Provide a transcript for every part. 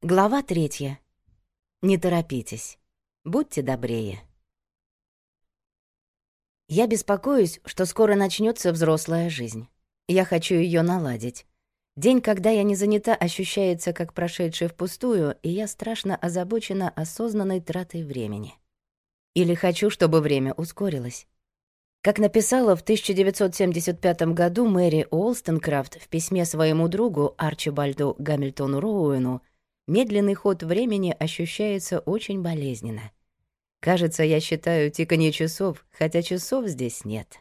Глава третья. Не торопитесь. Будьте добрее. Я беспокоюсь, что скоро начнется взрослая жизнь. Я хочу ее наладить. День, когда я не занята, ощущается как прошедший впустую, и я страшно озабочена осознанной тратой времени. Или хочу, чтобы время ускорилось. Как написала в 1975 году Мэри Уолстенкрафт в письме своему другу Арчибальду Гамильтону Роуэну — Медленный ход времени ощущается очень болезненно. Кажется, я считаю тиканье часов, хотя часов здесь нет.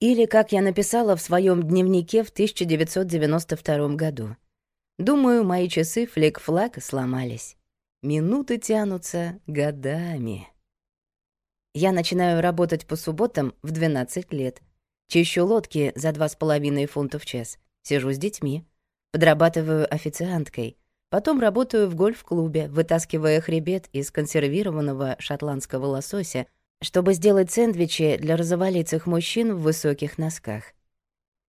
Или, как я написала в своем дневнике в 1992 году. Думаю, мои часы флик-флаг сломались. Минуты тянутся годами. Я начинаю работать по субботам в 12 лет. Чищу лодки за 2,5 фунта в час. Сижу с детьми. Подрабатываю официанткой — Потом работаю в гольф-клубе, вытаскивая хребет из консервированного шотландского лосося, чтобы сделать сэндвичи для розоволицых мужчин в высоких носках.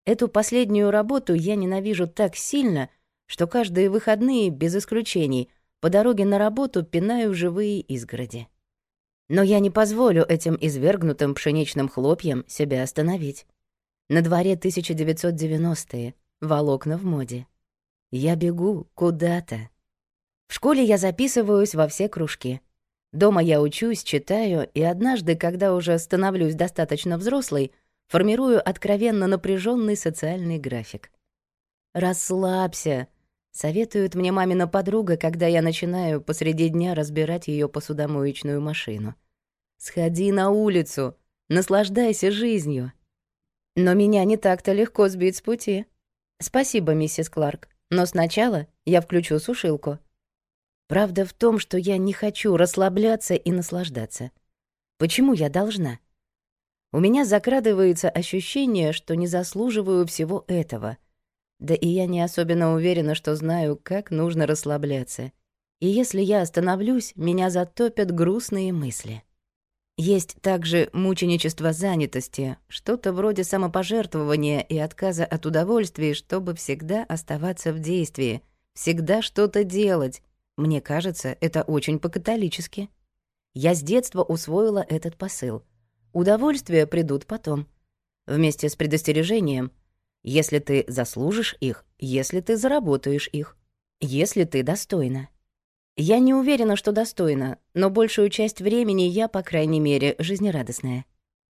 Эту последнюю работу я ненавижу так сильно, что каждые выходные, без исключений, по дороге на работу пинаю живые изгороди. Но я не позволю этим извергнутым пшеничным хлопьям себя остановить. На дворе 1990-е, волокна в моде. Я бегу куда-то. В школе я записываюсь во все кружки. Дома я учусь, читаю, и однажды, когда уже становлюсь достаточно взрослой, формирую откровенно напряженный социальный график. «Расслабься», — советует мне мамина подруга, когда я начинаю посреди дня разбирать ее посудомоечную машину. «Сходи на улицу, наслаждайся жизнью». Но меня не так-то легко сбить с пути. Спасибо, миссис Кларк. Но сначала я включу сушилку. Правда в том, что я не хочу расслабляться и наслаждаться. Почему я должна? У меня закрадывается ощущение, что не заслуживаю всего этого. Да и я не особенно уверена, что знаю, как нужно расслабляться. И если я остановлюсь, меня затопят грустные мысли. Есть также мученичество занятости, что-то вроде самопожертвования и отказа от удовольствий, чтобы всегда оставаться в действии, всегда что-то делать. Мне кажется, это очень по-католически. Я с детства усвоила этот посыл. Удовольствия придут потом. Вместе с предостережением. Если ты заслужишь их, если ты заработаешь их, если ты достойна. Я не уверена, что достойна, но большую часть времени я, по крайней мере, жизнерадостная.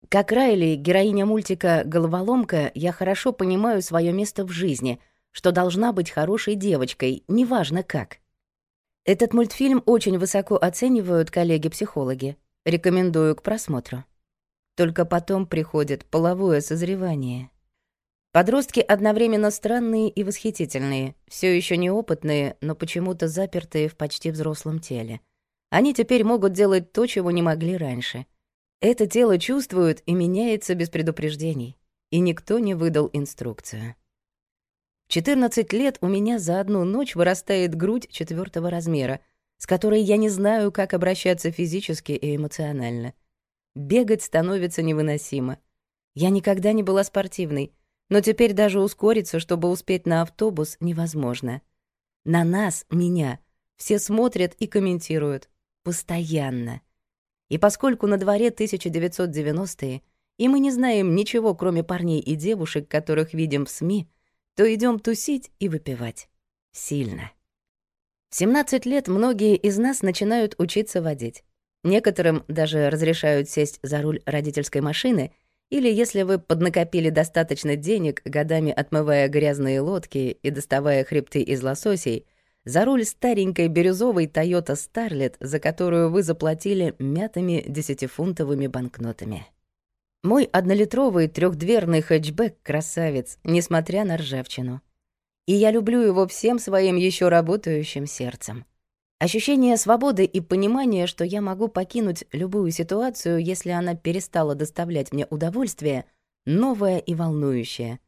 Как Райли, героиня мультика «Головоломка», я хорошо понимаю свое место в жизни, что должна быть хорошей девочкой, неважно как. Этот мультфильм очень высоко оценивают коллеги-психологи. Рекомендую к просмотру. Только потом приходит половое созревание. Подростки одновременно странные и восхитительные, все еще неопытные, но почему-то запертые в почти взрослом теле. Они теперь могут делать то, чего не могли раньше. Это тело чувствует и меняется без предупреждений. И никто не выдал инструкцию. В 14 лет у меня за одну ночь вырастает грудь четвертого размера, с которой я не знаю, как обращаться физически и эмоционально. Бегать становится невыносимо. Я никогда не была спортивной — но теперь даже ускориться, чтобы успеть на автобус, невозможно. На нас, меня, все смотрят и комментируют. Постоянно. И поскольку на дворе 1990-е, и мы не знаем ничего, кроме парней и девушек, которых видим в СМИ, то идем тусить и выпивать. Сильно. В 17 лет многие из нас начинают учиться водить. Некоторым даже разрешают сесть за руль родительской машины, или если вы поднакопили достаточно денег, годами отмывая грязные лодки и доставая хребты из лососей, за руль старенькой бирюзовой Toyota Starlet, за которую вы заплатили мятыми десятифунтовыми банкнотами. Мой однолитровый трехдверный хэтчбэк красавец, несмотря на ржавчину. И я люблю его всем своим еще работающим сердцем. Ощущение свободы и понимание, что я могу покинуть любую ситуацию, если она перестала доставлять мне удовольствие, новое и волнующее.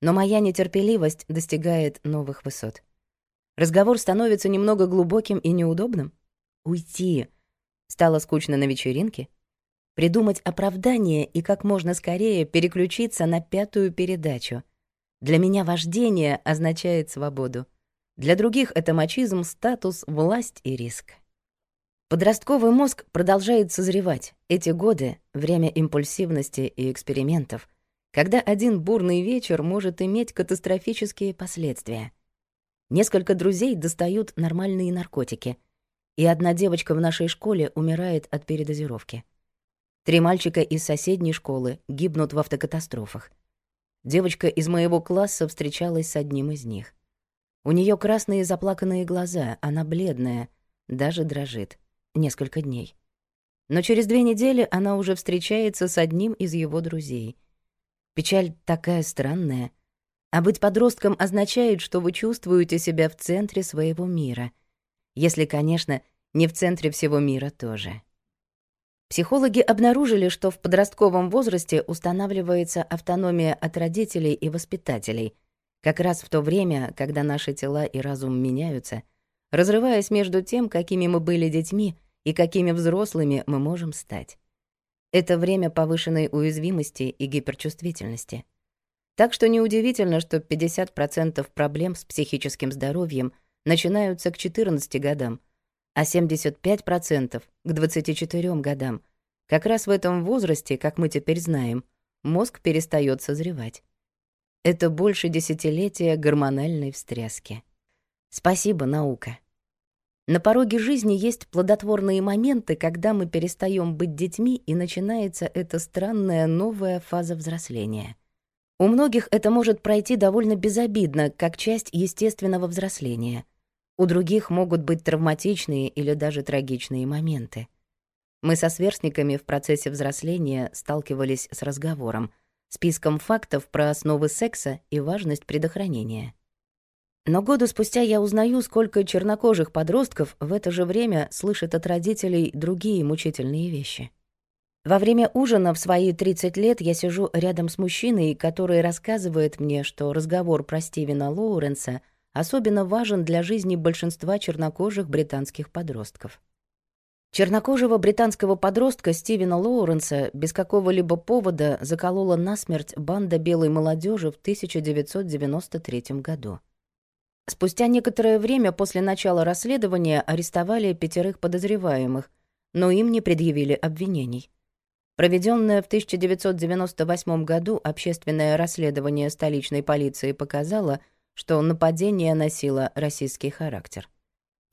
Но моя нетерпеливость достигает новых высот. Разговор становится немного глубоким и неудобным. Уйти. Стало скучно на вечеринке. Придумать оправдание и как можно скорее переключиться на пятую передачу. Для меня вождение означает свободу. Для других это мачизм, статус, власть и риск. Подростковый мозг продолжает созревать. Эти годы — время импульсивности и экспериментов, когда один бурный вечер может иметь катастрофические последствия. Несколько друзей достают нормальные наркотики, и одна девочка в нашей школе умирает от передозировки. Три мальчика из соседней школы гибнут в автокатастрофах. Девочка из моего класса встречалась с одним из них — у нее красные заплаканные глаза, она бледная, даже дрожит. Несколько дней. Но через две недели она уже встречается с одним из его друзей. Печаль такая странная. А быть подростком означает, что вы чувствуете себя в центре своего мира. Если, конечно, не в центре всего мира тоже. Психологи обнаружили, что в подростковом возрасте устанавливается автономия от родителей и воспитателей — как раз в то время, когда наши тела и разум меняются, разрываясь между тем, какими мы были детьми и какими взрослыми мы можем стать. Это время повышенной уязвимости и гиперчувствительности. Так что неудивительно, что 50% проблем с психическим здоровьем начинаются к 14 годам, а 75% — к 24 годам. Как раз в этом возрасте, как мы теперь знаем, мозг перестает созревать. Это больше десятилетия гормональной встряски. Спасибо, наука. На пороге жизни есть плодотворные моменты, когда мы перестаем быть детьми, и начинается эта странная новая фаза взросления. У многих это может пройти довольно безобидно, как часть естественного взросления. У других могут быть травматичные или даже трагичные моменты. Мы со сверстниками в процессе взросления сталкивались с разговором — списком фактов про основы секса и важность предохранения. Но году спустя я узнаю, сколько чернокожих подростков в это же время слышат от родителей другие мучительные вещи. Во время ужина в свои 30 лет я сижу рядом с мужчиной, который рассказывает мне, что разговор про Стивена Лоуренса особенно важен для жизни большинства чернокожих британских подростков. Чернокожего британского подростка Стивена Лоуренса без какого-либо повода заколола насмерть банда белой молодежи в 1993 году. Спустя некоторое время после начала расследования арестовали пятерых подозреваемых, но им не предъявили обвинений. Проведенное в 1998 году общественное расследование столичной полиции показало, что нападение носило российский характер.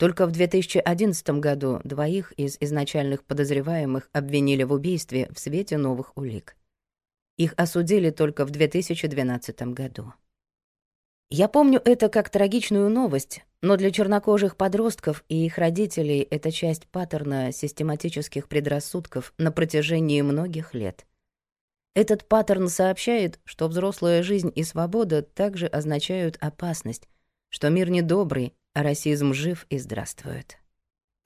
Только в 2011 году двоих из изначальных подозреваемых обвинили в убийстве в свете новых улик. Их осудили только в 2012 году. Я помню это как трагичную новость, но для чернокожих подростков и их родителей это часть паттерна систематических предрассудков на протяжении многих лет. Этот паттерн сообщает, что взрослая жизнь и свобода также означают опасность, что мир недобрый, Расизм жив и здравствует.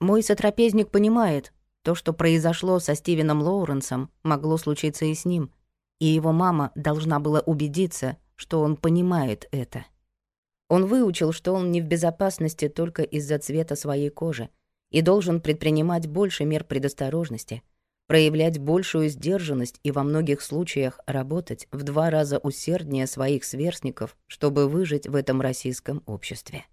Мой сотрапезник понимает, то, что произошло со Стивеном Лоуренсом, могло случиться и с ним, и его мама должна была убедиться, что он понимает это. Он выучил, что он не в безопасности только из-за цвета своей кожи и должен предпринимать больше мер предосторожности, проявлять большую сдержанность и во многих случаях работать в два раза усерднее своих сверстников, чтобы выжить в этом российском обществе.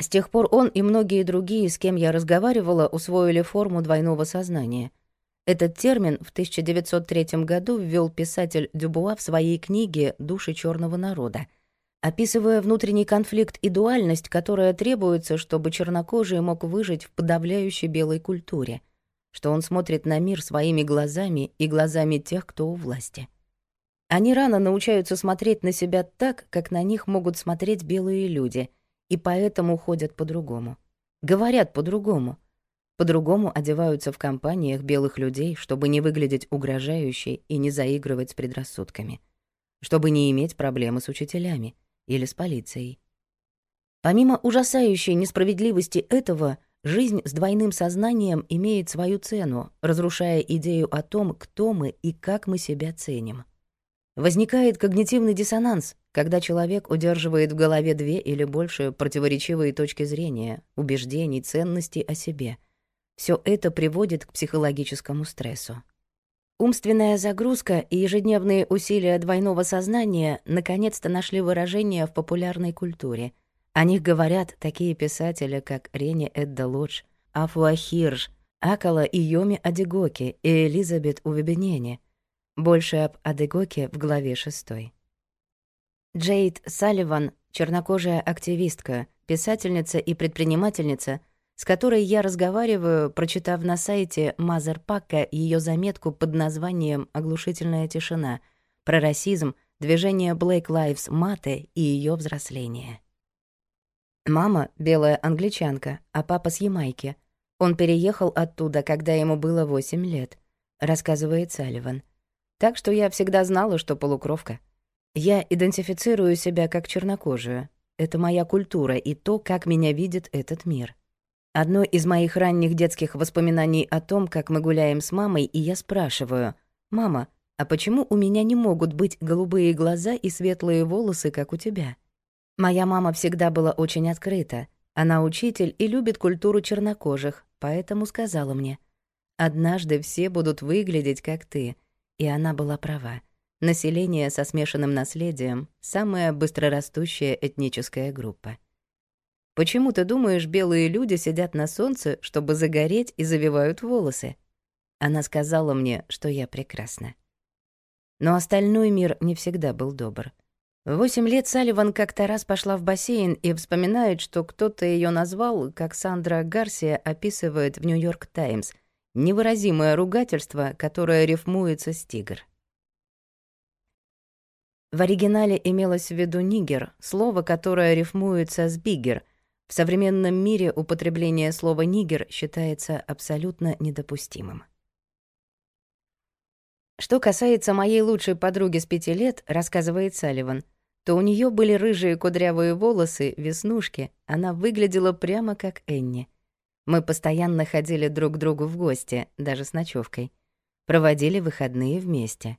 С тех пор он и многие другие, с кем я разговаривала, усвоили форму двойного сознания. Этот термин в 1903 году ввел писатель Дюбуа в своей книге «Души черного народа», описывая внутренний конфликт и дуальность, которая требуется, чтобы чернокожий мог выжить в подавляющей белой культуре, что он смотрит на мир своими глазами и глазами тех, кто у власти. Они рано научаются смотреть на себя так, как на них могут смотреть белые люди — и поэтому ходят по-другому. Говорят по-другому. По-другому одеваются в компаниях белых людей, чтобы не выглядеть угрожающе и не заигрывать с предрассудками. Чтобы не иметь проблемы с учителями или с полицией. Помимо ужасающей несправедливости этого, жизнь с двойным сознанием имеет свою цену, разрушая идею о том, кто мы и как мы себя ценим. Возникает когнитивный диссонанс, когда человек удерживает в голове две или больше противоречивые точки зрения, убеждений, ценностей о себе. Все это приводит к психологическому стрессу. Умственная загрузка и ежедневные усилия двойного сознания наконец-то нашли выражение в популярной культуре. О них говорят такие писатели, как Рене Эдда Лодж, Афуа Хирш, Акала Йоми Адигоки и Элизабет Увебенене — больше об Адегоке в главе 6. Джейд Салливан — чернокожая активистка, писательница и предпринимательница, с которой я разговариваю, прочитав на сайте Мазерпака ее заметку под названием «Оглушительная тишина» про расизм, движение Black Lives Matter и ее взросление. Мама — белая англичанка, а папа с Ямайки. Он переехал оттуда, когда ему было 8 лет, рассказывает Салливан. Так что я всегда знала, что полукровка. Я идентифицирую себя как чернокожую. Это моя культура и то, как меня видит этот мир. Одно из моих ранних детских воспоминаний о том, как мы гуляем с мамой, и я спрашиваю, «Мама, а почему у меня не могут быть голубые глаза и светлые волосы, как у тебя?» Моя мама всегда была очень открыта. Она учитель и любит культуру чернокожих, поэтому сказала мне, «Однажды все будут выглядеть, как ты», и она была права. Население со смешанным наследием — самая быстрорастущая этническая группа. Почему ты думаешь, белые люди сидят на солнце, чтобы загореть и завивают волосы? Она сказала мне, что я прекрасна. Но остальной мир не всегда был добр. Восемь лет Салливан как-то раз пошла в бассейн и вспоминает, что кто-то ее назвал, как Сандра Гарсия описывает в «Нью-Йорк Таймс», невыразимое ругательство, которое рифмуется с «тигр». В оригинале имелось в виду «нигер», слово, которое рифмуется с «бигер». В современном мире употребление слова «нигер» считается абсолютно недопустимым. Что касается моей лучшей подруги с пяти лет, рассказывает Салливан, то у нее были рыжие кудрявые волосы, веснушки, она выглядела прямо как Энни — мы постоянно ходили друг к другу в гости, даже с ночевкой. Проводили выходные вместе.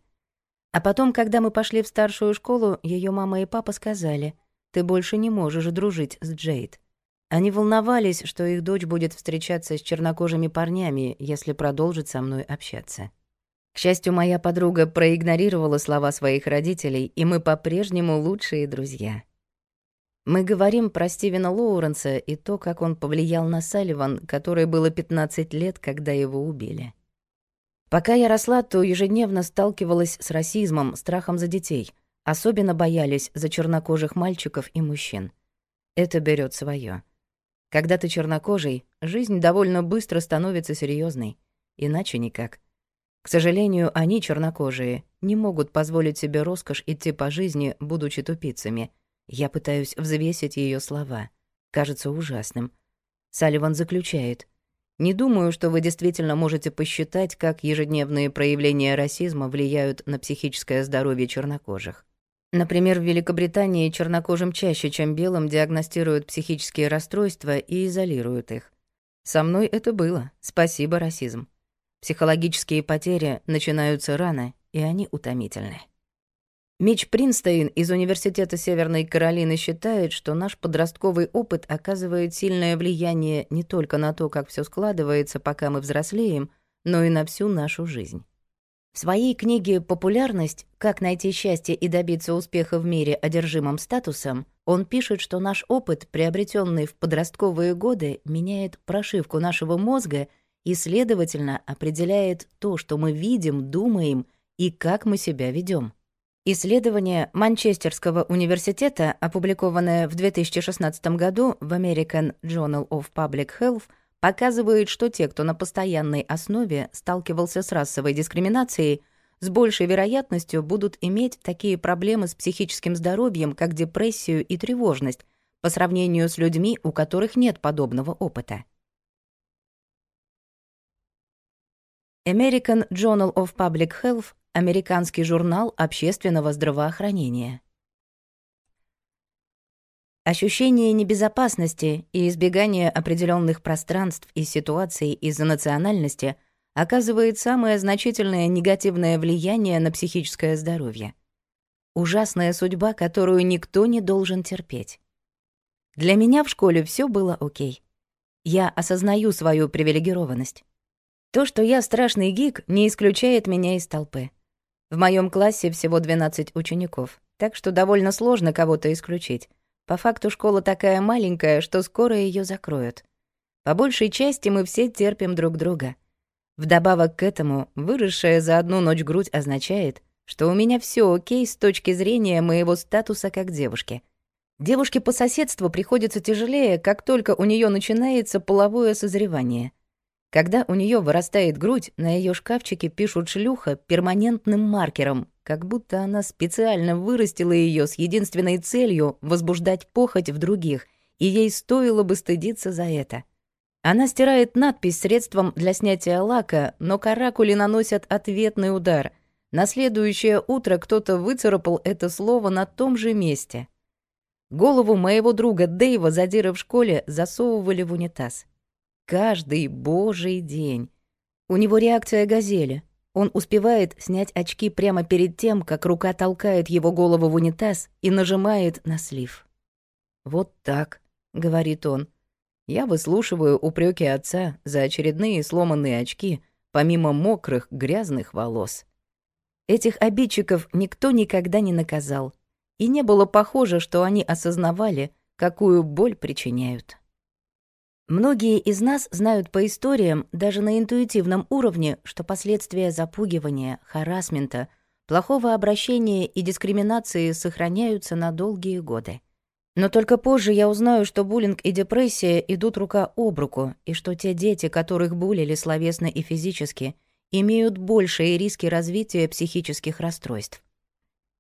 А потом, когда мы пошли в старшую школу, ее мама и папа сказали, «Ты больше не можешь дружить с Джейд». Они волновались, что их дочь будет встречаться с чернокожими парнями, если продолжит со мной общаться. К счастью, моя подруга проигнорировала слова своих родителей, и мы по-прежнему лучшие друзья. Мы говорим про Стивена Лоуренса и то, как он повлиял на Салливан, которой было 15 лет, когда его убили. Пока я росла, то ежедневно сталкивалась с расизмом, страхом за детей. Особенно боялись за чернокожих мальчиков и мужчин. Это берет свое. Когда ты чернокожий, жизнь довольно быстро становится серьезной, Иначе никак. К сожалению, они, чернокожие, не могут позволить себе роскошь идти по жизни, будучи тупицами — я пытаюсь взвесить ее слова. Кажется ужасным. Салливан заключает. «Не думаю, что вы действительно можете посчитать, как ежедневные проявления расизма влияют на психическое здоровье чернокожих. Например, в Великобритании чернокожим чаще, чем белым, диагностируют психические расстройства и изолируют их. Со мной это было. Спасибо, расизм. Психологические потери начинаются рано, и они утомительны. Мич Принстейн из Университета Северной Каролины считает, что наш подростковый опыт оказывает сильное влияние не только на то, как все складывается, пока мы взрослеем, но и на всю нашу жизнь. В своей книге «Популярность. Как найти счастье и добиться успеха в мире одержимым статусом» он пишет, что наш опыт, приобретенный в подростковые годы, меняет прошивку нашего мозга и, следовательно, определяет то, что мы видим, думаем и как мы себя ведем. Исследование Манчестерского университета, опубликованное в 2016 году в American Journal of Public Health, показывает, что те, кто на постоянной основе сталкивался с расовой дискриминацией, с большей вероятностью будут иметь такие проблемы с психическим здоровьем, как депрессию и тревожность, по сравнению с людьми, у которых нет подобного опыта. American Journal of Public Health Американский журнал общественного здравоохранения. Ощущение небезопасности и избегание определенных пространств и ситуаций из-за национальности оказывает самое значительное негативное влияние на психическое здоровье. Ужасная судьба, которую никто не должен терпеть. Для меня в школе все было окей. Я осознаю свою привилегированность. То, что я страшный гик, не исключает меня из толпы. В моем классе всего 12 учеников, так что довольно сложно кого-то исключить. По факту школа такая маленькая, что скоро ее закроют. По большей части мы все терпим друг друга. Вдобавок к этому, выросшая за одну ночь грудь означает, что у меня все окей с точки зрения моего статуса как девушки. Девушке по соседству приходится тяжелее, как только у нее начинается половое созревание — когда у нее вырастает грудь, на ее шкафчике пишут «шлюха» перманентным маркером, как будто она специально вырастила ее с единственной целью возбуждать похоть в других, и ей стоило бы стыдиться за это. Она стирает надпись средством для снятия лака, но каракули наносят ответный удар. На следующее утро кто-то выцарапал это слово на том же месте. Голову моего друга Дэйва задира в школе засовывали в унитаз. Каждый божий день. У него реакция газели. Он успевает снять очки прямо перед тем, как рука толкает его голову в унитаз и нажимает на слив. «Вот так», — говорит он. Я выслушиваю упреки отца за очередные сломанные очки, помимо мокрых, грязных волос. Этих обидчиков никто никогда не наказал, и не было похоже, что они осознавали, какую боль причиняют. Многие из нас знают по историям, даже на интуитивном уровне, что последствия запугивания, харасмента, плохого обращения и дискриминации сохраняются на долгие годы. Но только позже я узнаю, что буллинг и депрессия идут рука об руку, и что те дети, которых булили словесно и физически, имеют большие риски развития психических расстройств.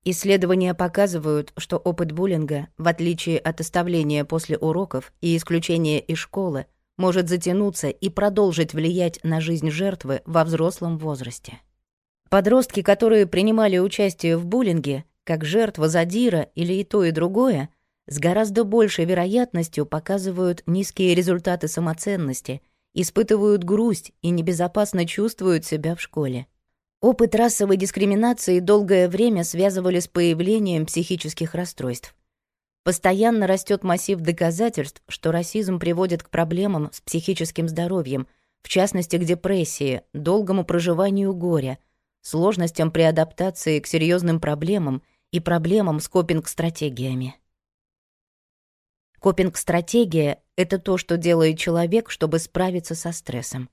Исследования показывают, что опыт буллинга, в отличие от оставления после уроков и исключения из школы, может затянуться и продолжить влиять на жизнь жертвы во взрослом возрасте. Подростки, которые принимали участие в буллинге, как жертва задира или и то, и другое, с гораздо большей вероятностью показывают низкие результаты самоценности, испытывают грусть и небезопасно чувствуют себя в школе. Опыт расовой дискриминации долгое время связывали с появлением психических расстройств. Постоянно растет массив доказательств, что расизм приводит к проблемам с психическим здоровьем, в частности к депрессии, долгому проживанию горя, сложностям при адаптации к серьезным проблемам и проблемам с копинг-стратегиями. Копинг-стратегия — это то, что делает человек, чтобы справиться со стрессом.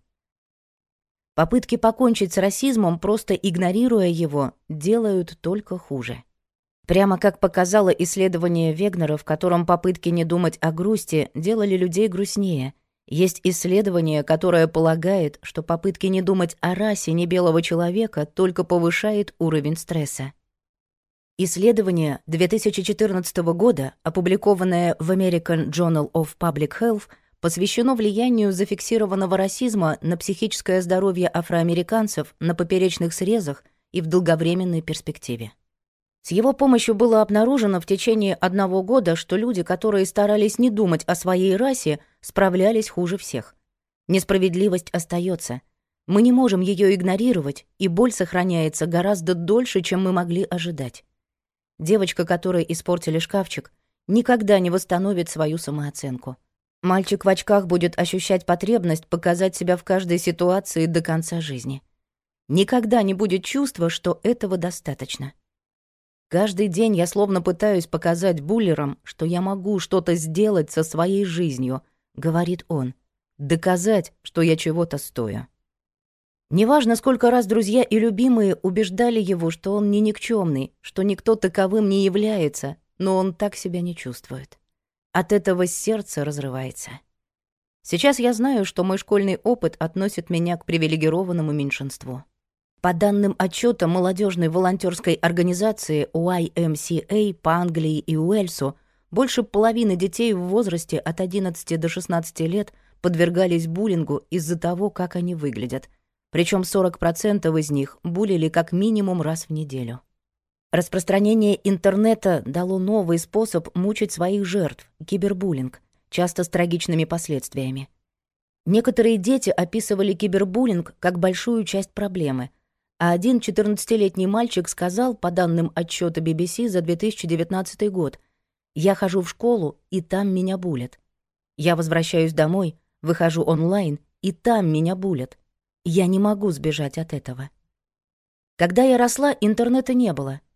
Попытки покончить с расизмом, просто игнорируя его, делают только хуже. Прямо как показало исследование Вегнера, в котором попытки не думать о грусти делали людей грустнее. Есть исследование, которое полагает, что попытки не думать о расе небелого человека только повышает уровень стресса. Исследование 2014 года, опубликованное в American Journal of Public Health, посвящено влиянию зафиксированного расизма на психическое здоровье афроамериканцев на поперечных срезах и в долговременной перспективе. С его помощью было обнаружено в течение одного года, что люди, которые старались не думать о своей расе, справлялись хуже всех. Несправедливость остается. Мы не можем ее игнорировать, и боль сохраняется гораздо дольше, чем мы могли ожидать. Девочка, которой испортили шкафчик, никогда не восстановит свою самооценку. Мальчик в очках будет ощущать потребность показать себя в каждой ситуации до конца жизни. Никогда не будет чувства, что этого достаточно. Каждый день я словно пытаюсь показать буллерам, что я могу что-то сделать со своей жизнью, говорит он, доказать, что я чего-то стою. Неважно, сколько раз друзья и любимые убеждали его, что он не никчемный, что никто таковым не является, но он так себя не чувствует. От этого сердце разрывается. Сейчас я знаю, что мой школьный опыт относит меня к привилегированному меньшинству. По данным отчета молодежной волонтерской организации YMCA по Англии и Уэльсу, больше половины детей в возрасте от 11 до 16 лет подвергались буллингу из-за того, как они выглядят. Причем 40% из них булили как минимум раз в неделю. Распространение интернета дало новый способ мучить своих жертв — кибербуллинг, часто с трагичными последствиями. Некоторые дети описывали кибербуллинг как большую часть проблемы, а один 14-летний мальчик сказал, по данным отчета BBC за 2019 год, «Я хожу в школу, и там меня булят. Я возвращаюсь домой, выхожу онлайн, и там меня булят. Я не могу сбежать от этого». Когда я росла, интернета не было —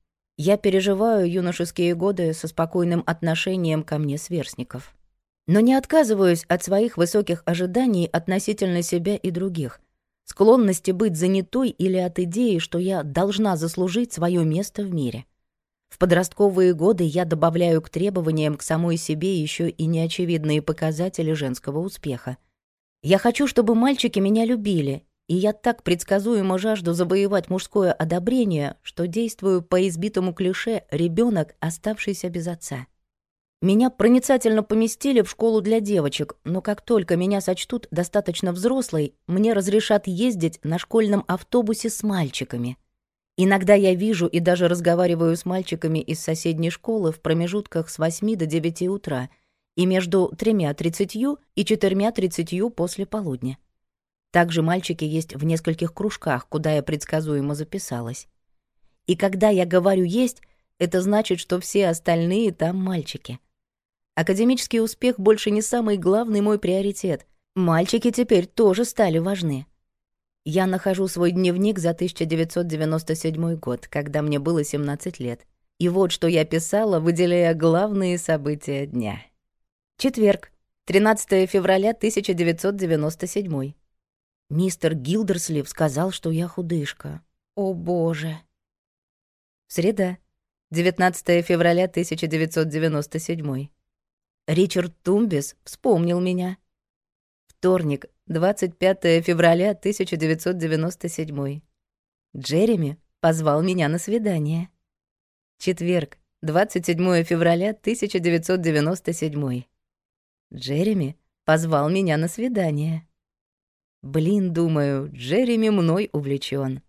я переживаю юношеские годы со спокойным отношением ко мне сверстников. Но не отказываюсь от своих высоких ожиданий относительно себя и других, склонности быть занятой или от идеи, что я должна заслужить свое место в мире. В подростковые годы я добавляю к требованиям к самой себе еще и неочевидные показатели женского успеха. Я хочу, чтобы мальчики меня любили и я так предсказуемо жажду завоевать мужское одобрение, что действую по избитому клише «ребенок, оставшийся без отца». Меня проницательно поместили в школу для девочек, но как только меня сочтут достаточно взрослой, мне разрешат ездить на школьном автобусе с мальчиками. Иногда я вижу и даже разговариваю с мальчиками из соседней школы в промежутках с 8 до 9 утра и между 3.30 и 4.30 после полудня. Также мальчики есть в нескольких кружках, куда я предсказуемо записалась. И когда я говорю «есть», это значит, что все остальные там мальчики. Академический успех больше не самый главный мой приоритет. Мальчики теперь тоже стали важны. Я нахожу свой дневник за 1997 год, когда мне было 17 лет. И вот что я писала, выделяя главные события дня. Четверг, 13 февраля 1997. Мистер Гилдерслив сказал, что я худышка. О боже. Среда. 19 февраля 1997. Ричард Тумбис вспомнил меня. Вторник, 25 февраля 1997. Джереми позвал меня на свидание. Четверг, 27 февраля 1997. Джереми позвал меня на свидание. Блин, думаю, Джереми мной увлечен.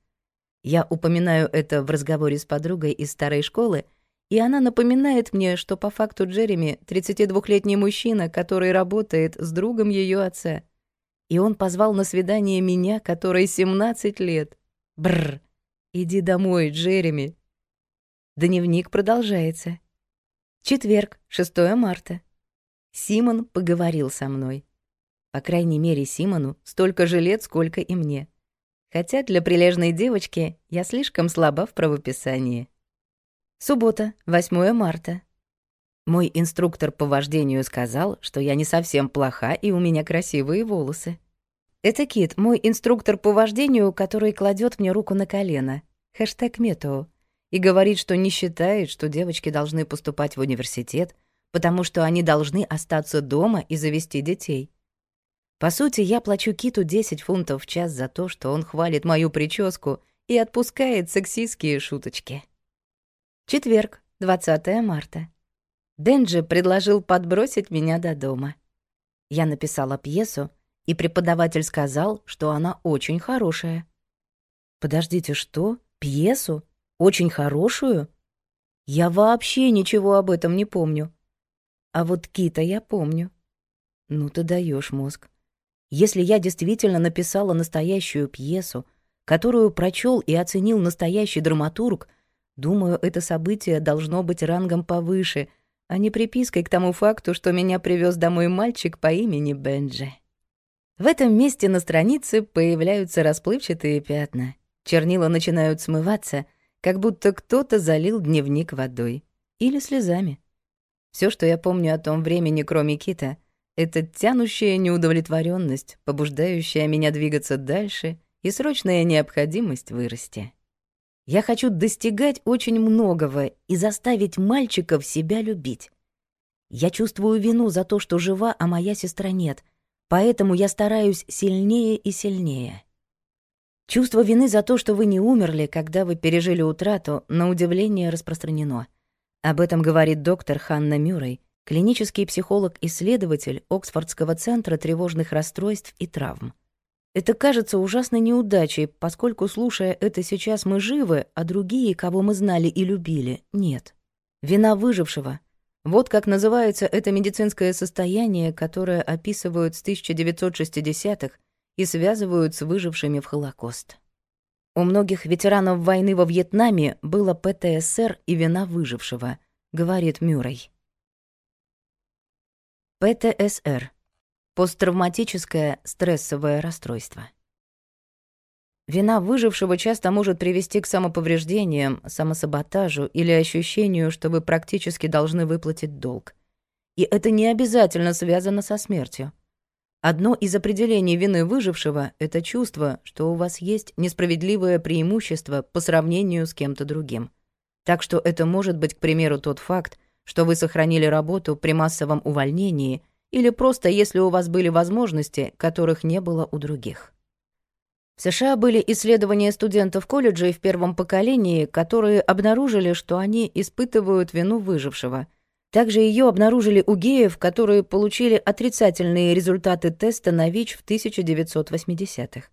Я упоминаю это в разговоре с подругой из старой школы, и она напоминает мне, что по факту Джереми — 32-летний мужчина, который работает с другом ее отца. И он позвал на свидание меня, которой 17 лет. Бррр. Иди домой, Джереми. Дневник продолжается. Четверг, 6 марта. Симон поговорил со мной. По крайней мере, Симону столько же лет, сколько и мне. Хотя для прилежной девочки я слишком слаба в правописании. Суббота, 8 марта. Мой инструктор по вождению сказал, что я не совсем плоха и у меня красивые волосы. Это Кит, мой инструктор по вождению, который кладет мне руку на колено. Хэштег Метоу. И говорит, что не считает, что девочки должны поступать в университет, потому что они должны остаться дома и завести детей. По сути, я плачу Киту 10 фунтов в час за то, что он хвалит мою прическу и отпускает сексистские шуточки. Четверг, 20 марта. Денджи предложил подбросить меня до дома. Я написала пьесу, и преподаватель сказал, что она очень хорошая. Подождите, что? Пьесу? Очень хорошую? Я вообще ничего об этом не помню. А вот Кита я помню. Ну ты даешь мозг. Если я действительно написала настоящую пьесу, которую прочел и оценил настоящий драматург, думаю, это событие должно быть рангом повыше, а не припиской к тому факту, что меня привез домой мальчик по имени Бенджи. В этом месте на странице появляются расплывчатые пятна. Чернила начинают смываться, как будто кто-то залил дневник водой. Или слезами. Все, что я помню о том времени, кроме Кита, это тянущая неудовлетворенность, побуждающая меня двигаться дальше и срочная необходимость вырасти. Я хочу достигать очень многого и заставить мальчиков себя любить. Я чувствую вину за то, что жива, а моя сестра нет, поэтому я стараюсь сильнее и сильнее. Чувство вины за то, что вы не умерли, когда вы пережили утрату, на удивление распространено. Об этом говорит доктор Ханна Мюррей — клинический психолог-исследователь Оксфордского центра тревожных расстройств и травм. Это кажется ужасной неудачей, поскольку, слушая это сейчас, мы живы, а другие, кого мы знали и любили, нет. Вина выжившего. Вот как называется это медицинское состояние, которое описывают с 1960-х и связывают с выжившими в Холокост. У многих ветеранов войны во Вьетнаме было ПТСР и вина выжившего, говорит Мюррей. ПТСР. Посттравматическое стрессовое расстройство. Вина выжившего часто может привести к самоповреждениям, самосаботажу или ощущению, что вы практически должны выплатить долг. И это не обязательно связано со смертью. Одно из определений вины выжившего — это чувство, что у вас есть несправедливое преимущество по сравнению с кем-то другим. Так что это может быть, к примеру, тот факт, что вы сохранили работу при массовом увольнении или просто если у вас были возможности, которых не было у других. В США были исследования студентов колледжей в первом поколении, которые обнаружили, что они испытывают вину выжившего. Также ее обнаружили у геев, которые получили отрицательные результаты теста на ВИЧ в 1980-х.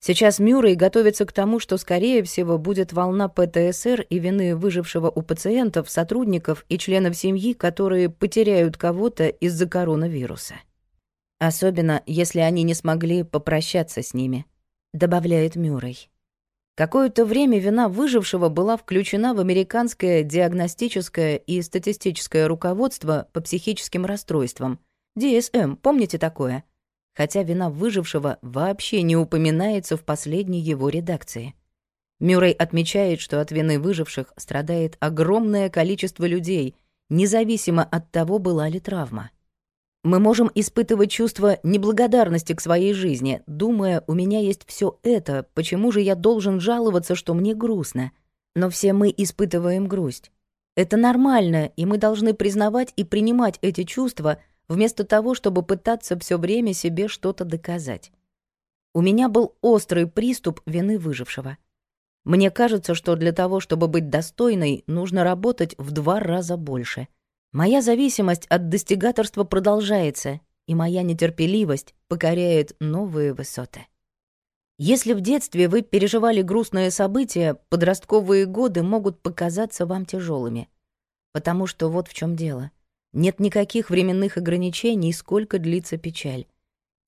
Сейчас Мюррей готовится к тому, что, скорее всего, будет волна ПТСР и вины выжившего у пациентов, сотрудников и членов семьи, которые потеряют кого-то из-за коронавируса. Особенно, если они не смогли попрощаться с ними, добавляет Мюррей. Какое-то время вина выжившего была включена в американское диагностическое и статистическое руководство по психическим расстройствам. DSM, эм, помните такое? хотя вина выжившего вообще не упоминается в последней его редакции. Мюррей отмечает, что от вины выживших страдает огромное количество людей, независимо от того, была ли травма. Мы можем испытывать чувство неблагодарности к своей жизни, думая, у меня есть все это, почему же я должен жаловаться, что мне грустно? Но все мы испытываем грусть. Это нормально, и мы должны признавать и принимать эти чувства — вместо того, чтобы пытаться все время себе что-то доказать. У меня был острый приступ вины выжившего. Мне кажется, что для того, чтобы быть достойной, нужно работать в два раза больше. Моя зависимость от достигаторства продолжается, и моя нетерпеливость покоряет новые высоты. Если в детстве вы переживали грустные события, подростковые годы могут показаться вам тяжелыми. Потому что вот в чем дело. Нет никаких временных ограничений, сколько длится печаль.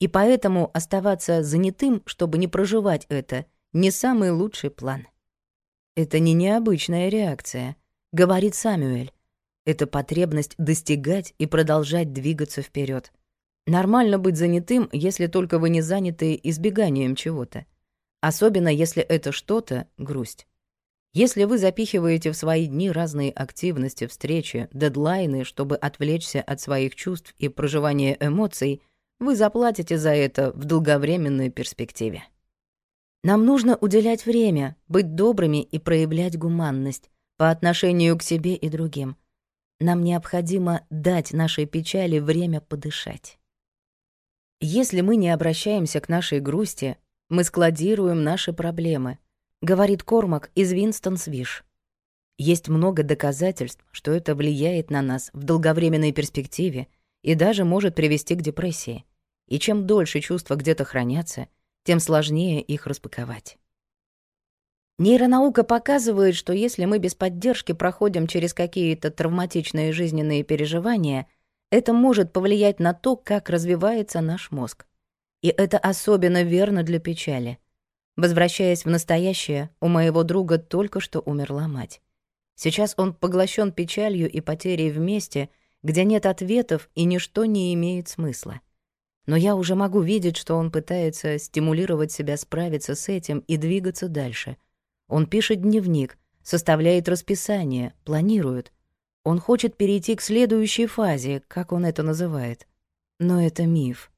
И поэтому оставаться занятым, чтобы не проживать это, не самый лучший план. «Это не необычная реакция», — говорит Самюэль. «Это потребность достигать и продолжать двигаться вперед. Нормально быть занятым, если только вы не заняты избеганием чего-то. Особенно если это что-то — грусть. Если вы запихиваете в свои дни разные активности, встречи, дедлайны, чтобы отвлечься от своих чувств и проживания эмоций, вы заплатите за это в долговременной перспективе. Нам нужно уделять время, быть добрыми и проявлять гуманность по отношению к себе и другим. Нам необходимо дать нашей печали время подышать. Если мы не обращаемся к нашей грусти, мы складируем наши проблемы — говорит Кормак из Винстон-Свиш. Есть много доказательств, что это влияет на нас в долговременной перспективе и даже может привести к депрессии. И чем дольше чувства где-то хранятся, тем сложнее их распаковать. Нейронаука показывает, что если мы без поддержки проходим через какие-то травматичные жизненные переживания, это может повлиять на то, как развивается наш мозг. И это особенно верно для печали — Возвращаясь в настоящее, у моего друга только что умерла мать. Сейчас он поглощен печалью и потерей в месте, где нет ответов и ничто не имеет смысла. Но я уже могу видеть, что он пытается стимулировать себя справиться с этим и двигаться дальше. Он пишет дневник, составляет расписание, планирует. Он хочет перейти к следующей фазе, как он это называет. Но это миф.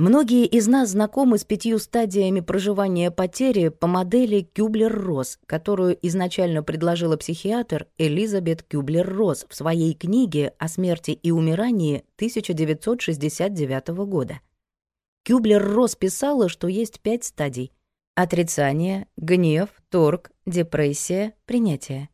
Многие из нас знакомы с пятью стадиями проживания потери по модели Кюблер-Росс, которую изначально предложила психиатр Элизабет Кюблер-Росс в своей книге «О смерти и умирании» 1969 года. Кюблер-Росс писала, что есть пять стадий. Отрицание, гнев, торг, депрессия, принятие.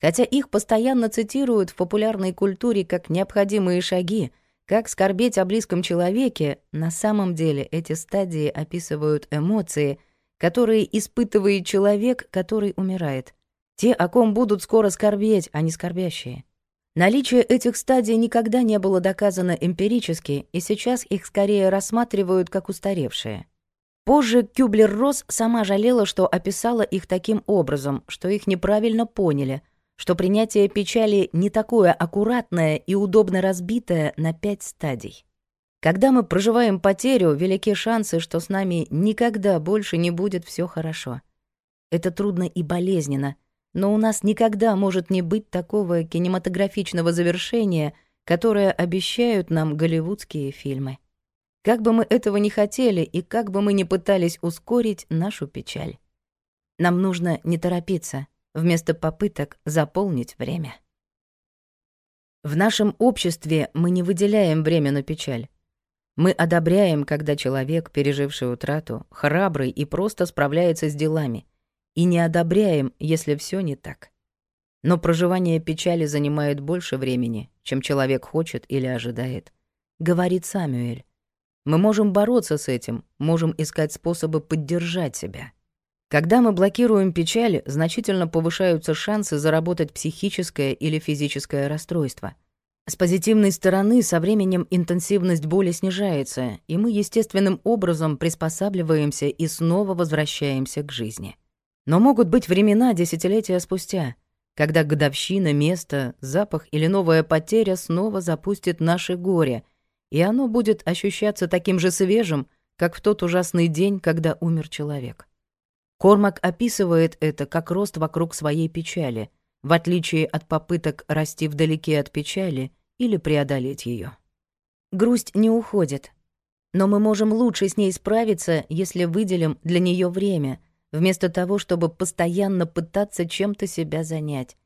Хотя их постоянно цитируют в популярной культуре как необходимые шаги — как скорбеть о близком человеке, на самом деле эти стадии описывают эмоции, которые испытывает человек, который умирает. Те, о ком будут скоро скорбеть, а не скорбящие. Наличие этих стадий никогда не было доказано эмпирически, и сейчас их скорее рассматривают как устаревшие. Позже Кюблер-Росс сама жалела, что описала их таким образом, что их неправильно поняли, что принятие печали не такое аккуратное и удобно разбитое на пять стадий. Когда мы проживаем потерю, велики шансы, что с нами никогда больше не будет все хорошо. Это трудно и болезненно, но у нас никогда может не быть такого кинематографичного завершения, которое обещают нам голливудские фильмы. Как бы мы этого не хотели и как бы мы не пытались ускорить нашу печаль. Нам нужно не торопиться — вместо попыток заполнить время. В нашем обществе мы не выделяем время на печаль. Мы одобряем, когда человек, переживший утрату, храбрый и просто справляется с делами, и не одобряем, если все не так. Но проживание печали занимает больше времени, чем человек хочет или ожидает. Говорит Самюэль. Мы можем бороться с этим, можем искать способы поддержать себя. Когда мы блокируем печаль, значительно повышаются шансы заработать психическое или физическое расстройство. С позитивной стороны со временем интенсивность боли снижается, и мы естественным образом приспосабливаемся и снова возвращаемся к жизни. Но могут быть времена десятилетия спустя, когда годовщина, место, запах или новая потеря снова запустит наше горе, и оно будет ощущаться таким же свежим, как в тот ужасный день, когда умер человек. Кормак описывает это как рост вокруг своей печали, в отличие от попыток расти вдалеке от печали или преодолеть ее. Грусть не уходит, но мы можем лучше с ней справиться, если выделим для нее время, вместо того, чтобы постоянно пытаться чем-то себя занять.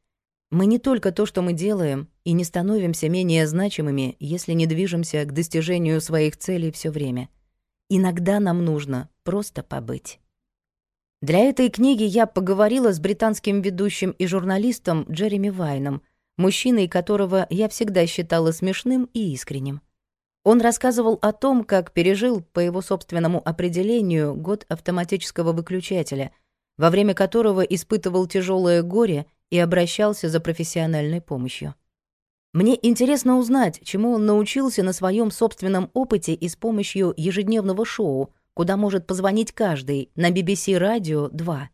Мы не только то, что мы делаем, и не становимся менее значимыми, если не движемся к достижению своих целей все время. Иногда нам нужно просто побыть. Для этой книги я поговорила с британским ведущим и журналистом Джереми Вайном, мужчиной которого я всегда считала смешным и искренним. Он рассказывал о том, как пережил, по его собственному определению, год автоматического выключателя, во время которого испытывал тяжелое горе и обращался за профессиональной помощью. Мне интересно узнать, чему он научился на своем собственном опыте и с помощью ежедневного шоу — куда может позвонить каждый, на BBC Radio 2.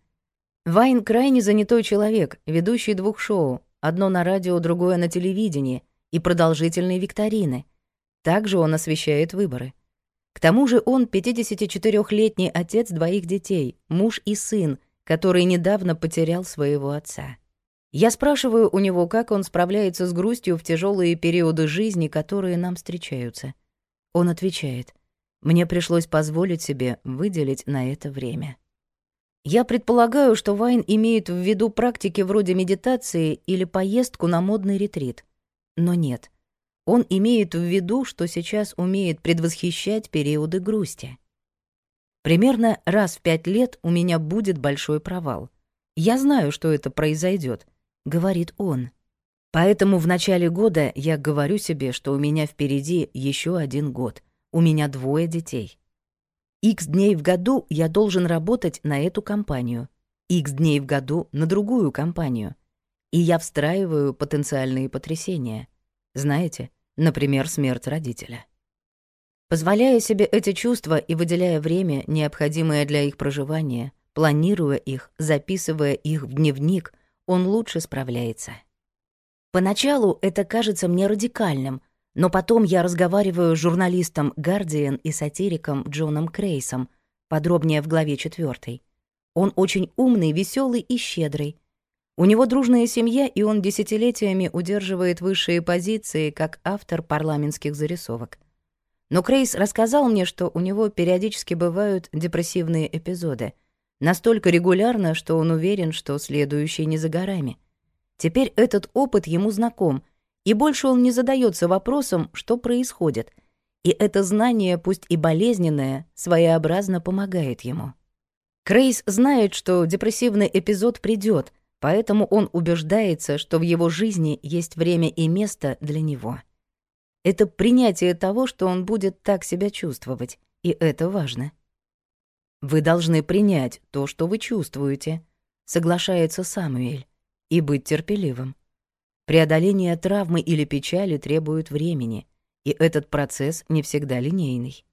Вайн крайне занятой человек, ведущий двух шоу, одно на радио, другое на телевидении, и продолжительные викторины. Также он освещает выборы. К тому же он 54-летний отец двоих детей, муж и сын, который недавно потерял своего отца. Я спрашиваю у него, как он справляется с грустью в тяжелые периоды жизни, которые нам встречаются. Он отвечает. Мне пришлось позволить себе выделить на это время. Я предполагаю, что Вайн имеет в виду практики вроде медитации или поездку на модный ретрит. Но нет. Он имеет в виду, что сейчас умеет предвосхищать периоды грусти. Примерно раз в пять лет у меня будет большой провал. Я знаю, что это произойдет, говорит он. Поэтому в начале года я говорю себе, что у меня впереди еще один год — у меня двое детей. X дней в году я должен работать на эту компанию, X дней в году на другую компанию. И я встраиваю потенциальные потрясения. Знаете, например, смерть родителя. Позволяя себе эти чувства и выделяя время, необходимое для их проживания, планируя их, записывая их в дневник, он лучше справляется. Поначалу это кажется мне радикальным, но потом я разговариваю с журналистом «Гардиан» и сатириком Джоном Крейсом, подробнее в главе 4. Он очень умный, веселый и щедрый. У него дружная семья, и он десятилетиями удерживает высшие позиции как автор парламентских зарисовок. Но Крейс рассказал мне, что у него периодически бывают депрессивные эпизоды. Настолько регулярно, что он уверен, что следующий не за горами. Теперь этот опыт ему знаком — и больше он не задается вопросом, что происходит. И это знание, пусть и болезненное, своеобразно помогает ему. Крейс знает, что депрессивный эпизод придет, поэтому он убеждается, что в его жизни есть время и место для него. Это принятие того, что он будет так себя чувствовать, и это важно. «Вы должны принять то, что вы чувствуете», — соглашается Самуэль, — «и быть терпеливым. Преодоление травмы или печали требует времени, и этот процесс не всегда линейный.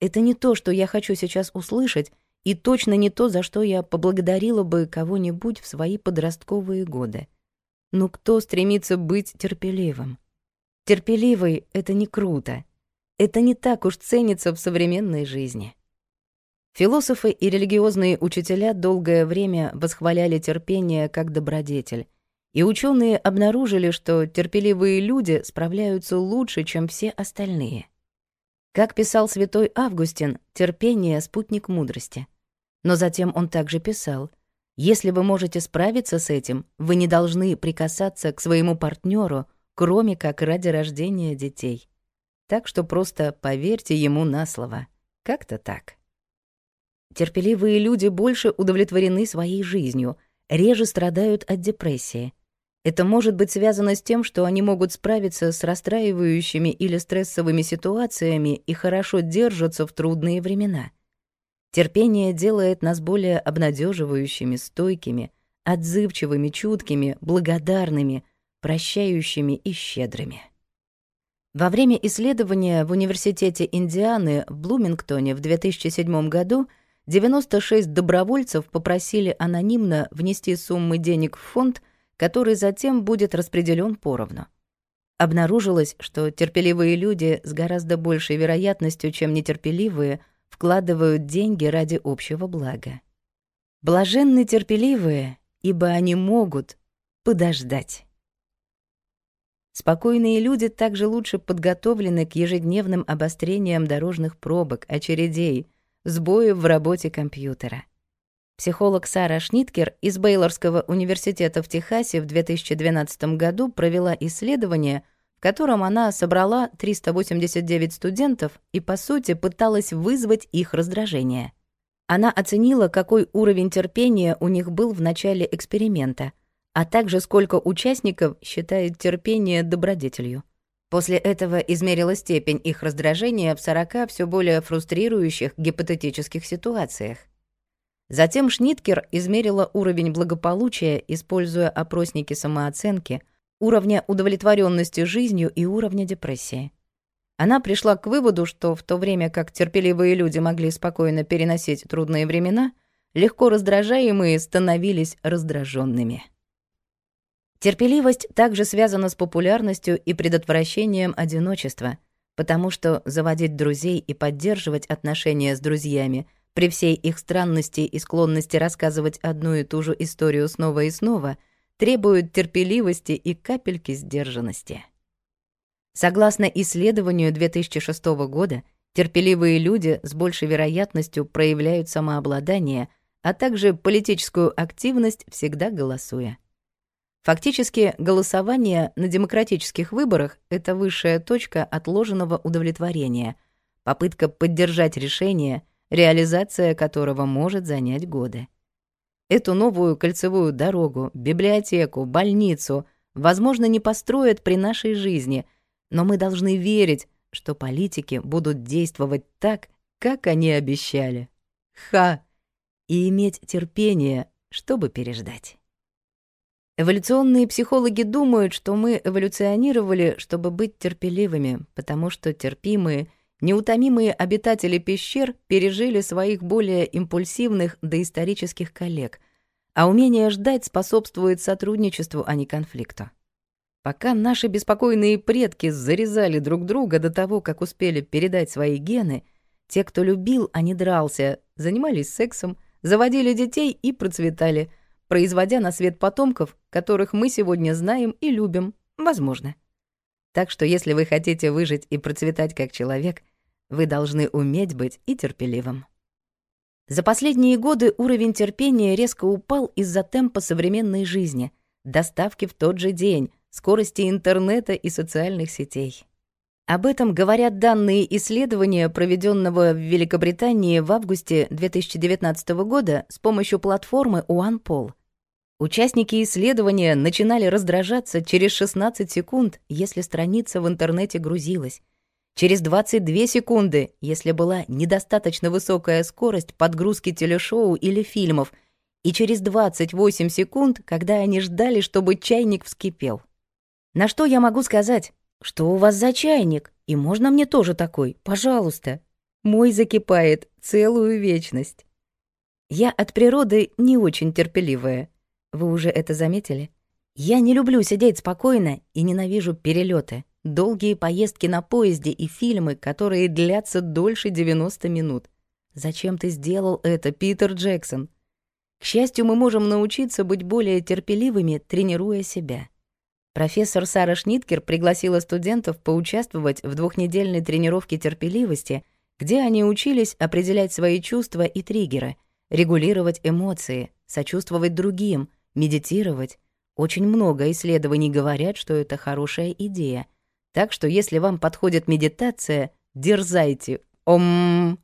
Это не то, что я хочу сейчас услышать, и точно не то, за что я поблагодарила бы кого-нибудь в свои подростковые годы. Но кто стремится быть терпеливым? Терпеливый — это не круто. Это не так уж ценится в современной жизни. Философы и религиозные учителя долгое время восхваляли терпение как добродетель, и ученые обнаружили, что терпеливые люди справляются лучше, чем все остальные. Как писал святой Августин, терпение — спутник мудрости. Но затем он также писал, «Если вы можете справиться с этим, вы не должны прикасаться к своему партнеру, кроме как ради рождения детей. Так что просто поверьте ему на слово. Как-то так». Терпеливые люди больше удовлетворены своей жизнью, реже страдают от депрессии — это может быть связано с тем, что они могут справиться с расстраивающими или стрессовыми ситуациями и хорошо держатся в трудные времена. Терпение делает нас более обнадеживающими, стойкими, отзывчивыми, чуткими, благодарными, прощающими и щедрыми. Во время исследования в Университете Индианы в Блумингтоне в 2007 году 96 добровольцев попросили анонимно внести суммы денег в фонд – который затем будет распределен поровну. Обнаружилось, что терпеливые люди с гораздо большей вероятностью, чем нетерпеливые, вкладывают деньги ради общего блага. Блаженны терпеливые, ибо они могут подождать. Спокойные люди также лучше подготовлены к ежедневным обострениям дорожных пробок, очередей, сбоев в работе компьютера — Психолог Сара Шниткер из Бейлорского университета в Техасе в 2012 году провела исследование, в котором она собрала 389 студентов и, по сути, пыталась вызвать их раздражение. Она оценила, какой уровень терпения у них был в начале эксперимента, а также сколько участников считает терпение добродетелью. После этого измерила степень их раздражения в 40 все более фрустрирующих гипотетических ситуациях. Затем Шниткер измерила уровень благополучия, используя опросники самооценки, уровня удовлетворенности жизнью и уровня депрессии. Она пришла к выводу, что в то время как терпеливые люди могли спокойно переносить трудные времена, легко раздражаемые становились раздраженными. Терпеливость также связана с популярностью и предотвращением одиночества, потому что заводить друзей и поддерживать отношения с друзьями – при всей их странности и склонности рассказывать одну и ту же историю снова и снова требуют терпеливости и капельки сдержанности. Согласно исследованию 2006 года, терпеливые люди с большей вероятностью проявляют самообладание, а также политическую активность, всегда голосуя. Фактически, голосование на демократических выборах — это высшая точка отложенного удовлетворения, попытка поддержать решение — реализация которого может занять годы. Эту новую кольцевую дорогу, библиотеку, больницу, возможно, не построят при нашей жизни, но мы должны верить, что политики будут действовать так, как они обещали. Ха! И иметь терпение, чтобы переждать. Эволюционные психологи думают, что мы эволюционировали, чтобы быть терпеливыми, потому что терпимые — Неутомимые обитатели пещер пережили своих более импульсивных доисторических коллег, а умение ждать способствует сотрудничеству, а не конфликту. Пока наши беспокойные предки зарезали друг друга до того, как успели передать свои гены, те, кто любил, а не дрался, занимались сексом, заводили детей и процветали, производя на свет потомков, которых мы сегодня знаем и любим, возможно. Так что если вы хотите выжить и процветать как человек — вы должны уметь быть и терпеливым. За последние годы уровень терпения резко упал из-за темпа современной жизни, доставки в тот же день, скорости интернета и социальных сетей. Об этом говорят данные исследования, проведенного в Великобритании в августе 2019 года с помощью платформы OnePoll. Участники исследования начинали раздражаться через 16 секунд, если страница в интернете грузилась, Через 22 секунды, если была недостаточно высокая скорость подгрузки телешоу или фильмов, и через 28 секунд, когда они ждали, чтобы чайник вскипел. На что я могу сказать? Что у вас за чайник? И можно мне тоже такой? Пожалуйста. Мой закипает целую вечность. Я от природы не очень терпеливая. Вы уже это заметили? Я не люблю сидеть спокойно и ненавижу перелеты долгие поездки на поезде и фильмы, которые длятся дольше 90 минут. Зачем ты сделал это, Питер Джексон? К счастью, мы можем научиться быть более терпеливыми, тренируя себя. Профессор Сара Шниткер пригласила студентов поучаствовать в двухнедельной тренировке терпеливости, где они учились определять свои чувства и триггеры, регулировать эмоции, сочувствовать другим, медитировать. Очень много исследований говорят, что это хорошая идея, так что если вам подходит медитация, дерзайте. Ом.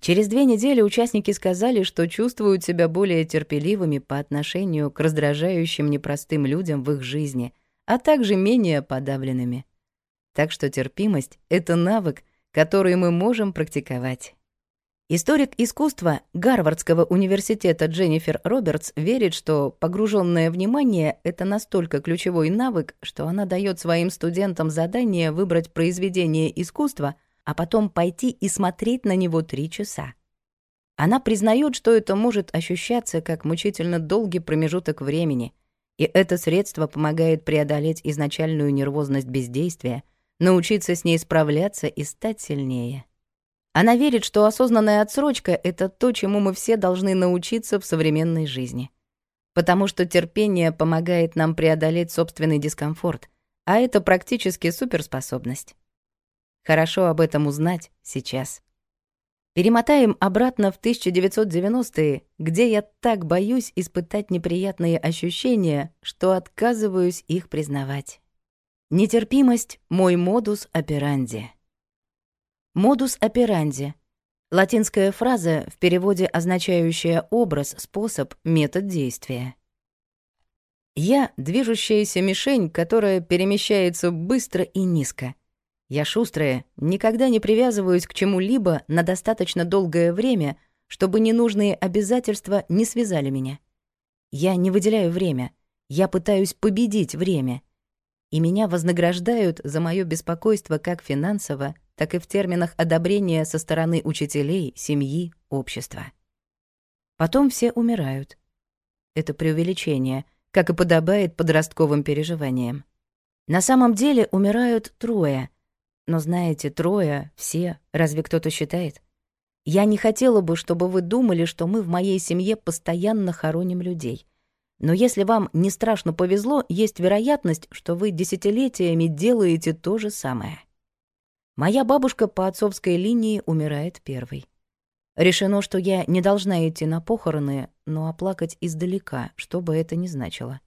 Через две недели участники сказали, что чувствуют себя более терпеливыми по отношению к раздражающим непростым людям в их жизни, а также менее подавленными. Так что терпимость — это навык, который мы можем практиковать. Историк искусства Гарвардского университета Дженнифер Робертс верит, что погруженное внимание — это настолько ключевой навык, что она дает своим студентам задание выбрать произведение искусства, а потом пойти и смотреть на него три часа. Она признает, что это может ощущаться как мучительно долгий промежуток времени, и это средство помогает преодолеть изначальную нервозность бездействия, научиться с ней справляться и стать сильнее. Она верит, что осознанная отсрочка — это то, чему мы все должны научиться в современной жизни. Потому что терпение помогает нам преодолеть собственный дискомфорт, а это практически суперспособность. Хорошо об этом узнать сейчас. Перемотаем обратно в 1990-е, где я так боюсь испытать неприятные ощущения, что отказываюсь их признавать. Нетерпимость — мой модус операнди. Модус операнди — латинская фраза, в переводе означающая образ, способ, метод действия. Я — движущаяся мишень, которая перемещается быстро и низко. Я шустрая, никогда не привязываюсь к чему-либо на достаточно долгое время, чтобы ненужные обязательства не связали меня. Я не выделяю время, я пытаюсь победить время. И меня вознаграждают за мое беспокойство как финансово, так и в терминах одобрения со стороны учителей, семьи, общества. Потом все умирают. Это преувеличение, как и подобает подростковым переживаниям. На самом деле умирают трое. Но знаете, трое, все, разве кто-то считает? Я не хотела бы, чтобы вы думали, что мы в моей семье постоянно хороним людей. Но если вам не страшно повезло, есть вероятность, что вы десятилетиями делаете то же самое. Моя бабушка по отцовской линии умирает первой. Решено, что я не должна идти на похороны, но оплакать издалека, что бы это ни значило.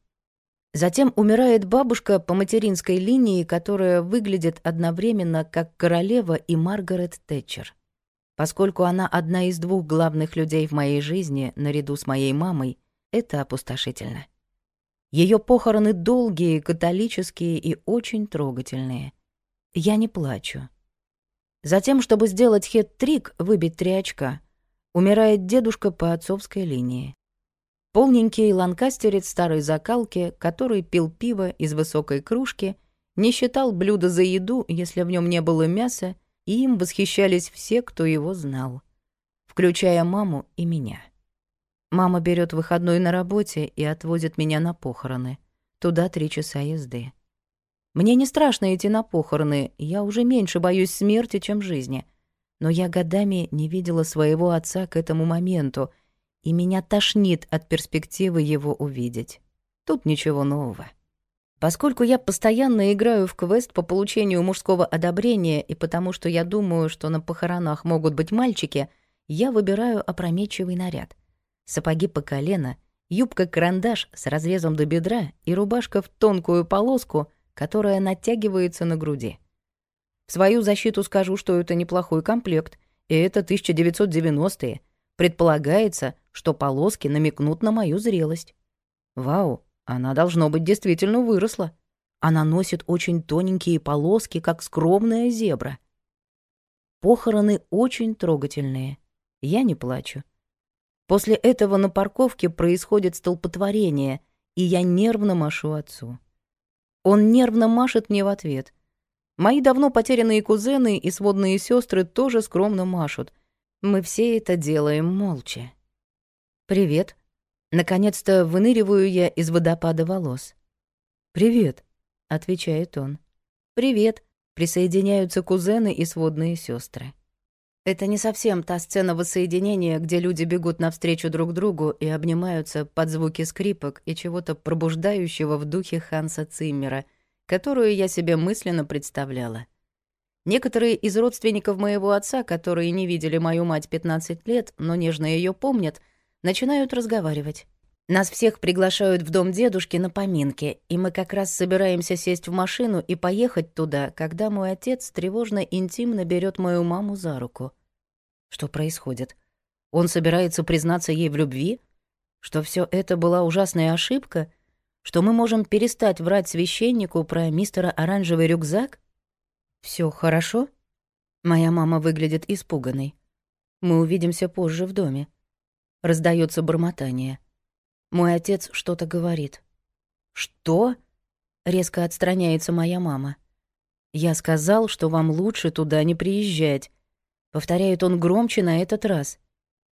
Затем умирает бабушка по материнской линии, которая выглядит одновременно как королева и Маргарет Тэтчер. Поскольку она одна из двух главных людей в моей жизни, наряду с моей мамой, это опустошительно. Ее похороны долгие, католические и очень трогательные. Я не плачу, Затем, чтобы сделать хет-трик, выбить три очка, умирает дедушка по отцовской линии. Полненький ланкастерец старой закалки, который пил пиво из высокой кружки, не считал блюда за еду, если в нем не было мяса, и им восхищались все, кто его знал, включая маму и меня. Мама берет выходной на работе и отвозит меня на похороны. Туда три часа езды. Мне не страшно идти на похороны, я уже меньше боюсь смерти, чем жизни. Но я годами не видела своего отца к этому моменту, и меня тошнит от перспективы его увидеть. Тут ничего нового. Поскольку я постоянно играю в квест по получению мужского одобрения и потому что я думаю, что на похоронах могут быть мальчики, я выбираю опрометчивый наряд. Сапоги по колено, юбка-карандаш с разрезом до бедра и рубашка в тонкую полоску — которая натягивается на груди. В свою защиту скажу, что это неплохой комплект, и это 1990-е. Предполагается, что полоски намекнут на мою зрелость. Вау, она, должно быть, действительно выросла. Она носит очень тоненькие полоски, как скромная зебра. Похороны очень трогательные. Я не плачу. После этого на парковке происходит столпотворение, и я нервно машу отцу. Он нервно машет мне в ответ. Мои давно потерянные кузены и сводные сестры тоже скромно машут. Мы все это делаем молча. «Привет». Наконец-то выныриваю я из водопада волос. «Привет», — отвечает он. «Привет», — присоединяются кузены и сводные сестры. Это не совсем та сцена воссоединения, где люди бегут навстречу друг другу и обнимаются под звуки скрипок и чего-то пробуждающего в духе Ханса Циммера, которую я себе мысленно представляла. Некоторые из родственников моего отца, которые не видели мою мать 15 лет, но нежно ее помнят, начинают разговаривать. Нас всех приглашают в дом дедушки на поминки, и мы как раз собираемся сесть в машину и поехать туда, когда мой отец тревожно интимно берет мою маму за руку. Что происходит? Он собирается признаться ей в любви? Что все это была ужасная ошибка? Что мы можем перестать врать священнику про мистера оранжевый рюкзак? Все хорошо? Моя мама выглядит испуганной. Мы увидимся позже в доме. Раздается бормотание. Мой отец что-то говорит. «Что?» — резко отстраняется моя мама. «Я сказал, что вам лучше туда не приезжать», — повторяет он громче на этот раз.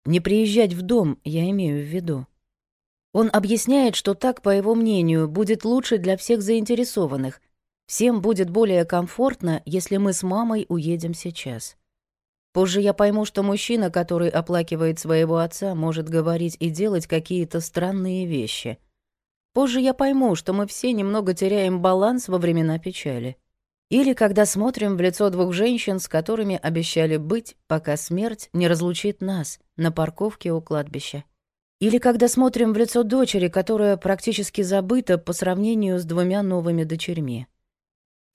«Не приезжать в дом, я имею в виду». Он объясняет, что так, по его мнению, будет лучше для всех заинтересованных. Всем будет более комфортно, если мы с мамой уедем сейчас. Позже я пойму, что мужчина, который оплакивает своего отца, может говорить и делать какие-то странные вещи. Позже я пойму, что мы все немного теряем баланс во времена печали. Или когда смотрим в лицо двух женщин, с которыми обещали быть, пока смерть не разлучит нас на парковке у кладбища. Или когда смотрим в лицо дочери, которая практически забыта по сравнению с двумя новыми дочерьми.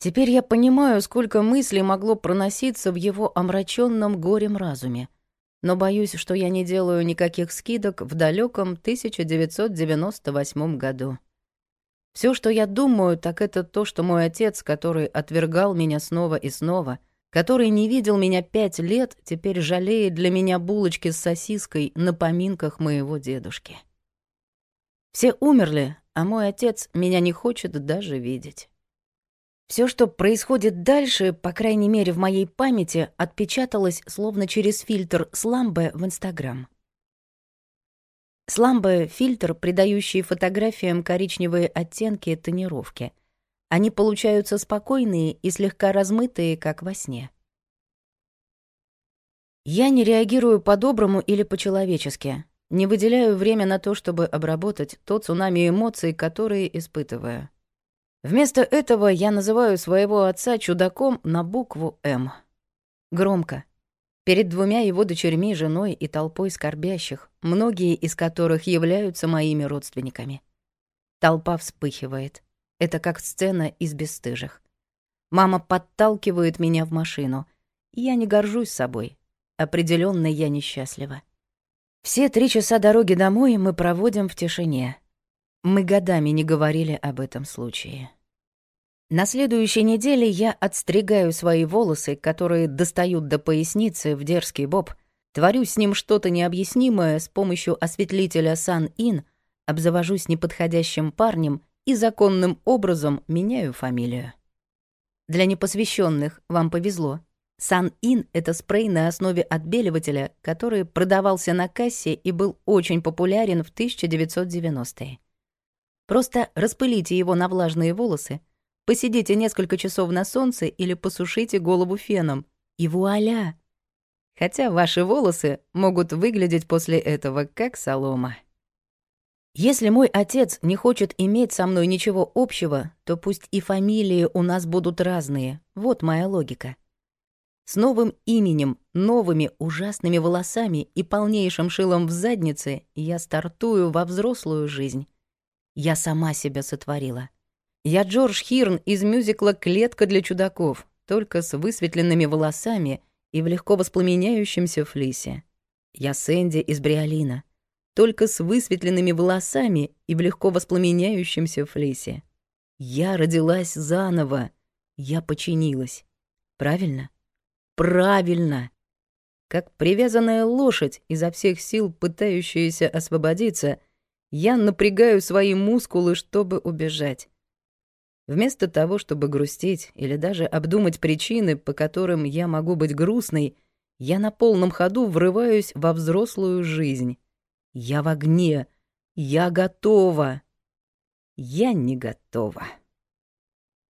Теперь я понимаю, сколько мыслей могло проноситься в его омраченном горем разуме. Но боюсь, что я не делаю никаких скидок в далеком 1998 году. Все, что я думаю, так это то, что мой отец, который отвергал меня снова и снова, который не видел меня пять лет, теперь жалеет для меня булочки с сосиской на поминках моего дедушки. Все умерли, а мой отец меня не хочет даже видеть. Все, что происходит дальше, по крайней мере в моей памяти, отпечаталось словно через фильтр сламбе в Инстаграм. Сламбе — фильтр, придающий фотографиям коричневые оттенки тонировки. Они получаются спокойные и слегка размытые, как во сне. Я не реагирую по-доброму или по-человечески, не выделяю время на то, чтобы обработать тот цунами эмоций, которые испытываю. Вместо этого я называю своего отца чудаком на букву «М». Громко. Перед двумя его дочерьми, женой и толпой скорбящих, многие из которых являются моими родственниками. Толпа вспыхивает. Это как сцена из «Бесстыжих». Мама подталкивает меня в машину. Я не горжусь собой. Определенно я несчастлива. Все три часа дороги домой мы проводим в тишине. Мы годами не говорили об этом случае. На следующей неделе я отстригаю свои волосы, которые достают до поясницы в дерзкий боб, творю с ним что-то необъяснимое с помощью осветлителя Сан-Ин, обзавожусь неподходящим парнем и законным образом меняю фамилию. Для непосвященных вам повезло. Сан-Ин — это спрей на основе отбеливателя, который продавался на кассе и был очень популярен в 1990-е. Просто распылите его на влажные волосы, посидите несколько часов на солнце или посушите голову феном, и вуаля! Хотя ваши волосы могут выглядеть после этого как солома. Если мой отец не хочет иметь со мной ничего общего, то пусть и фамилии у нас будут разные. Вот моя логика. С новым именем, новыми ужасными волосами и полнейшим шилом в заднице я стартую во взрослую жизнь. Я сама себя сотворила. Я Джордж Хирн из мюзикла «Клетка для чудаков», только с высветленными волосами и в легко воспламеняющемся флисе. Я Сэнди из «Бриолина», только с высветленными волосами и в легко воспламеняющемся флисе. Я родилась заново. Я починилась. Правильно? Правильно! Как привязанная лошадь, изо всех сил пытающаяся освободиться — я напрягаю свои мускулы, чтобы убежать. Вместо того, чтобы грустить или даже обдумать причины, по которым я могу быть грустной, я на полном ходу врываюсь во взрослую жизнь. Я в огне. Я готова. Я не готова.